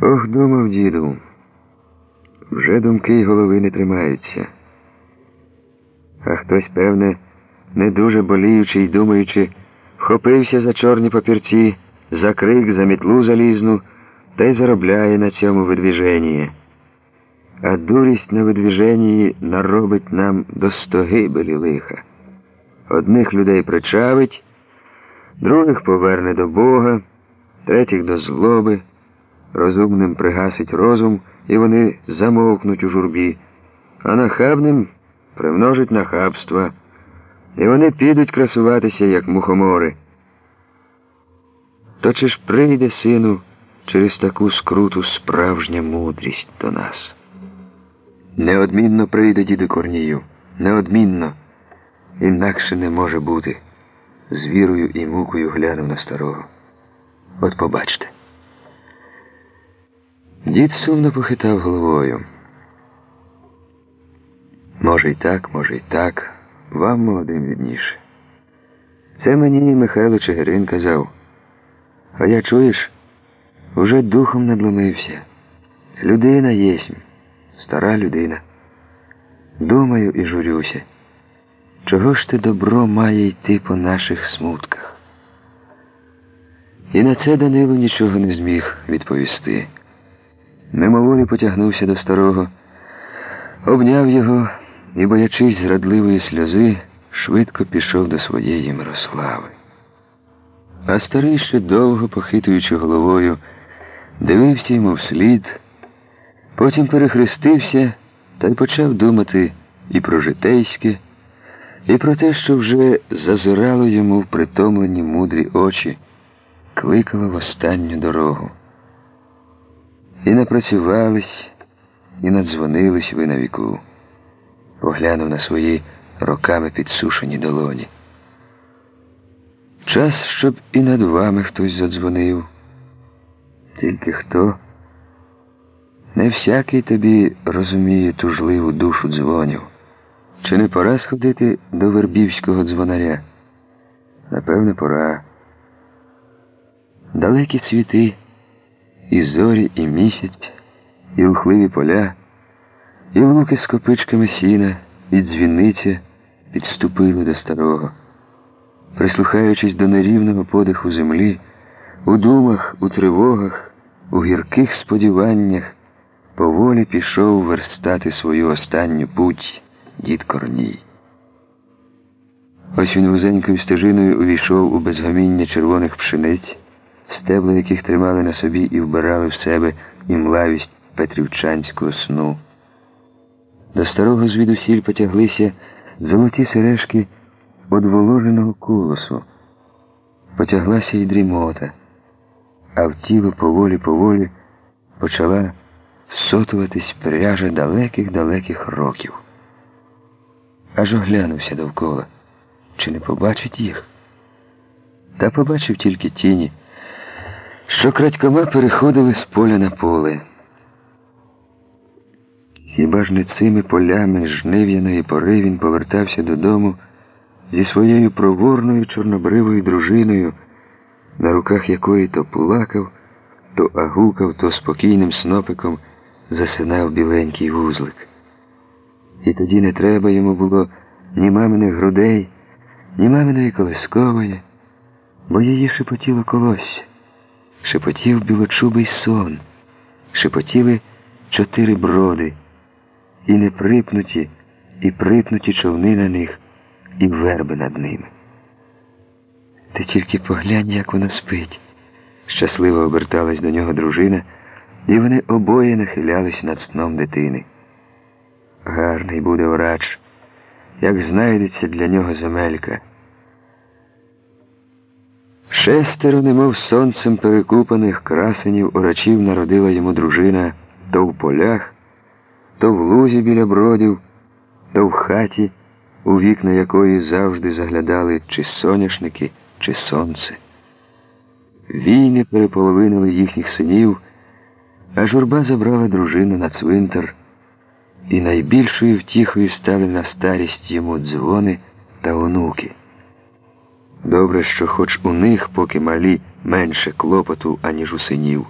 Ох, думав діду, вже думки й голови не тримаються. А хтось, певне, не дуже боліючи й думаючи, вхопився за чорні папірці, за крик, за мітлу залізну та й заробляє на цьому видвіженні. А дурість на видвіженні наробить нам до стогибелі лиха. Одних людей причавить, других поверне до Бога, третіх до злоби, розумним пригасить розум, і вони замовкнуть у журбі, а нахабним примножить нахабства, і вони підуть красуватися, як мухомори. То чи ж прийде, сину, через таку скруту справжня мудрість до нас? Неодмінно прийде діду Корнію, неодмінно, інакше не може бути. З вірою і мукою глянув на старого. От побачте. Дід сумно похитав головою. Може й так, може й так, вам молодим відніше. Це мені Михайло Чигирин казав. А я чуєш, уже духом надломився. Людина єсмь, стара людина. Думаю і журюся. Чого ж ти добро має йти по наших смутках? І на це Данило нічого не зміг відповісти. Мимоволі потягнувся до старого, обняв його і, боячись зрадливої сльози, швидко пішов до своєї Мирослави. А старий ще довго, похитуючи головою, дивився йому вслід, потім перехрестився та й почав думати і про житейське, і про те, що вже зазирало йому в притомлені мудрі очі, кликало в останню дорогу. І напрацювались, і надзвонились ви на віку. Поглянув на свої роками підсушені долоні. Час, щоб і над вами хтось задзвонив. Тільки хто? Не всякий тобі розуміє тужливу душу дзвонів. Чи не пора сходити до вербівського дзвонаря? Напевне, пора. Далекі світи, і зорі, і місяць, і лухливі поля, і луки з копичками сіна, і дзвіниця підступили до старого. Прислухаючись до нерівного подиху землі, у думах, у тривогах, у гірких сподіваннях, поволі пішов верстати свою останню путь дід Корній. Ось він вузенькою стежиною увійшов у безгаміння червоних пшениць, стебла яких тримали на собі і вбирали в себе імлавість петрівчанського сну. До старого звідусіль потяглися золоті сережки одволоженого колосу. Потяглася й дрімота, а в тіло поволі-поволі почала всотуватись пряжа далеких-далеких років. Аж оглянувся довкола, чи не побачить їх. Та побачив тільки тіні, що крадькома переходили з поля на поле. Хіба ж не цими полями жнив'яної пори він повертався додому зі своєю проворною чорнобривою дружиною, на руках якої то плакав, то агукав, то спокійним снопиком засинав біленький вузлик. І тоді не треба йому було ні маминих грудей, ні маминої колискової, бо її шепотіло колосся, шепотів білочубий сон, шепотіли чотири броди, і неприпнуті, і припнуті човни на них, і верби над ними. Ти тільки поглянь, як вона спить. Щасливо оберталась до нього дружина, і вони обоє нахилялись над сном дитини. Гарний буде врач, як знайдеться для нього земелька. Шестеро, немов сонцем перекупаних красенів орачів народила йому дружина то в полях, то в лузі біля бродів, то в хаті, у вікна якої завжди заглядали чи соняшники, чи сонце. Війни переполовинили їхніх синів, а журба забрала дружину на цвинтар. І найбільшою втіхою стали на старість йому дзвони та онуки. Добре, що хоч у них, поки малі, менше клопоту, аніж у синів.